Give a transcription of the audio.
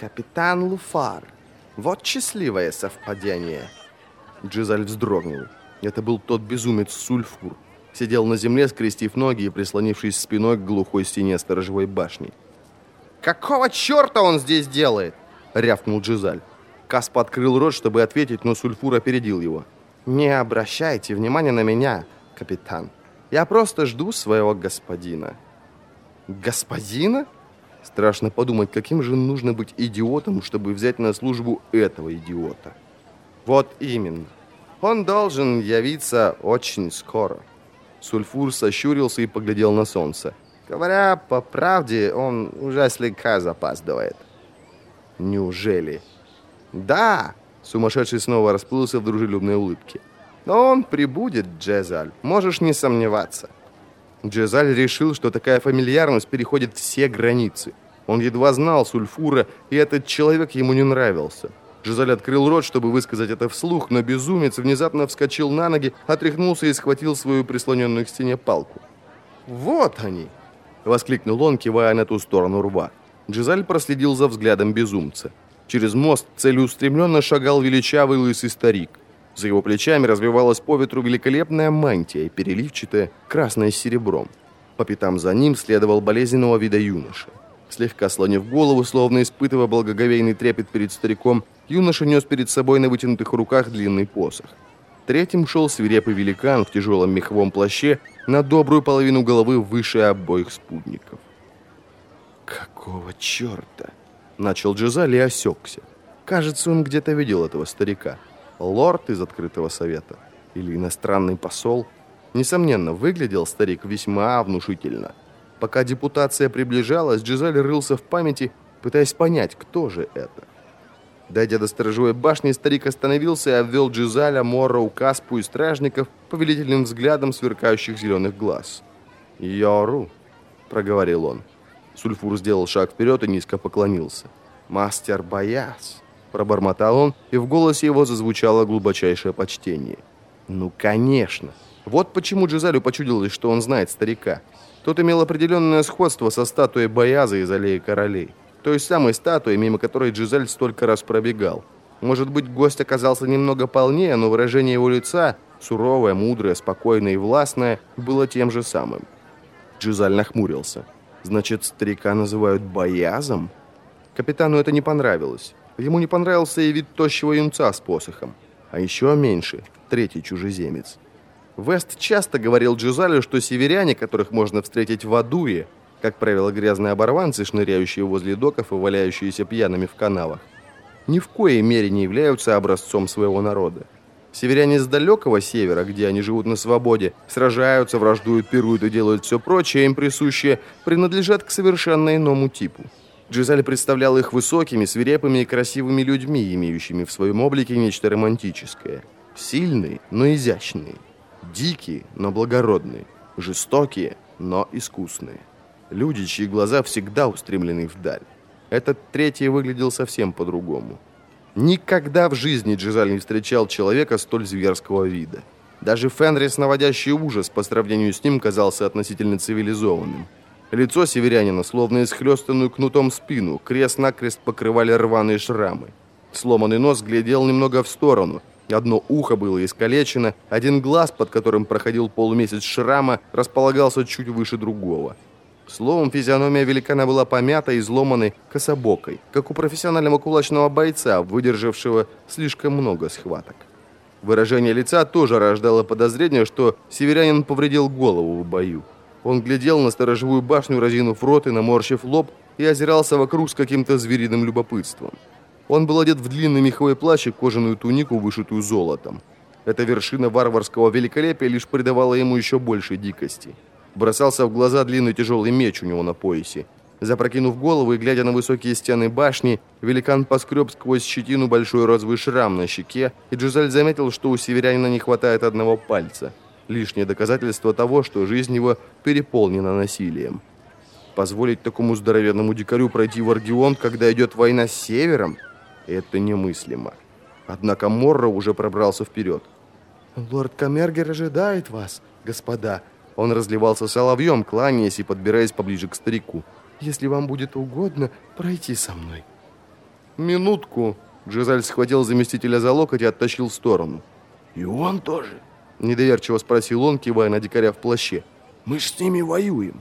Капитан Луфар. Вот счастливое совпадение. Джизаль вздрогнул. Это был тот безумец Сульфур. Сидел на земле, скрестив ноги и прислонившись спиной к глухой стене сторожевой башни. «Какого черта он здесь делает?» — рявкнул Джизаль. Касп открыл рот, чтобы ответить, но Сульфур опередил его. «Не обращайте внимания на меня, капитан. Я просто жду своего господина». «Господина?» Страшно подумать, каким же нужно быть идиотом, чтобы взять на службу этого идиота. Вот именно. Он должен явиться очень скоро. Сульфур сощурился и поглядел на солнце. Говоря по правде, он уже слегка запаздывает. Неужели? Да! Сумасшедший снова расплылся в дружелюбной улыбке. Но он прибудет, Джезаль, можешь не сомневаться. Джезаль решил, что такая фамильярность переходит все границы. Он едва знал Сульфура, и этот человек ему не нравился. Жизаль открыл рот, чтобы высказать это вслух, но безумец внезапно вскочил на ноги, отряхнулся и схватил свою прислоненную к стене палку. «Вот они!» — воскликнул он, кивая на ту сторону рва. Джизаль проследил за взглядом безумца. Через мост целеустремленно шагал величавый лысый старик. За его плечами развивалась по ветру великолепная мантия, переливчатая, красная с серебром. По пятам за ним следовал болезненного вида юноша. Слегка слонив голову, словно испытывая благоговейный трепет перед стариком, юноша нес перед собой на вытянутых руках длинный посох. Третьим шел свирепый великан в тяжелом меховом плаще на добрую половину головы выше обоих спутников. «Какого черта?» – начал Джизаль и осекся. Кажется, он где-то видел этого старика. Лорд из открытого совета или иностранный посол. Несомненно, выглядел старик весьма внушительно. Пока депутация приближалась, Джизаль рылся в памяти, пытаясь понять, кто же это. Дойдя до сторожевой башни, старик остановился и обвел Джизаля, Морроу, Каспу и стражников повелительным взглядом сверкающих зеленых глаз. «Йору», — проговорил он. Сульфур сделал шаг вперед и низко поклонился. «Мастер Бояс», — пробормотал он, и в голосе его зазвучало глубочайшее почтение. «Ну, конечно. Вот почему Джизалю почудилось, что он знает старика. Тот имел определенное сходство со статуей Бояза из Аллеи Королей. Той самой статуей, мимо которой Джизель столько раз пробегал. Может быть, гость оказался немного полнее, но выражение его лица, суровое, мудрое, спокойное и властное, было тем же самым. Джизаль нахмурился. Значит, старика называют Боязом? Капитану это не понравилось. Ему не понравился и вид тощего юнца с посохом. А еще меньше – третий чужеземец. Вест часто говорил Джузалю, что северяне, которых можно встретить в Адуе, как правило, грязные оборванцы, шныряющие возле доков и валяющиеся пьяными в канавах, ни в коей мере не являются образцом своего народа. Северяне с далекого севера, где они живут на свободе, сражаются, враждуют, пируют и делают все прочее, им присущее, принадлежат к совершенно иному типу. Джизаль представлял их высокими, свирепыми и красивыми людьми, имеющими в своем облике нечто романтическое. Сильные, но изящные. Дикие, но благородные. Жестокие, но искусные. Люди, чьи глаза всегда устремлены вдаль. Этот третий выглядел совсем по-другому. Никогда в жизни Джизаль не встречал человека столь зверского вида. Даже Фенрис, наводящий ужас, по сравнению с ним казался относительно цивилизованным. Лицо северянина, словно исхлестанную кнутом спину, крест-накрест покрывали рваные шрамы. Сломанный нос глядел немного в сторону, Одно ухо было искалечено, один глаз, под которым проходил полумесяц шрама, располагался чуть выше другого. Словом, физиономия великана была помята и изломанной кособокой, как у профессионального кулачного бойца, выдержавшего слишком много схваток. Выражение лица тоже рождало подозрение, что северянин повредил голову в бою. Он глядел на сторожевую башню, разинув рот и наморщив лоб, и озирался вокруг с каким-то звериным любопытством. Он был одет в длинный меховой плащ и кожаную тунику, вышитую золотом. Эта вершина варварского великолепия лишь придавала ему еще больше дикости. Бросался в глаза длинный тяжелый меч у него на поясе. Запрокинув голову и глядя на высокие стены башни, великан поскреб сквозь щетину большой розовый шрам на щеке, и Джузаль заметил, что у северянина не хватает одного пальца. Лишнее доказательство того, что жизнь его переполнена насилием. Позволить такому здоровенному дикарю пройти в Аргион, когда идет война с севером – это немыслимо. Однако Морро уже пробрался вперед. «Лорд Камергер ожидает вас, господа». Он разливался соловьем, кланяясь и подбираясь поближе к старику. «Если вам будет угодно, пройти со мной». Минутку. Джизаль схватил заместителя за локоть и оттащил в сторону. И он тоже? Недоверчиво спросил он, кивая на дикаря в плаще. Мы ж с ними воюем.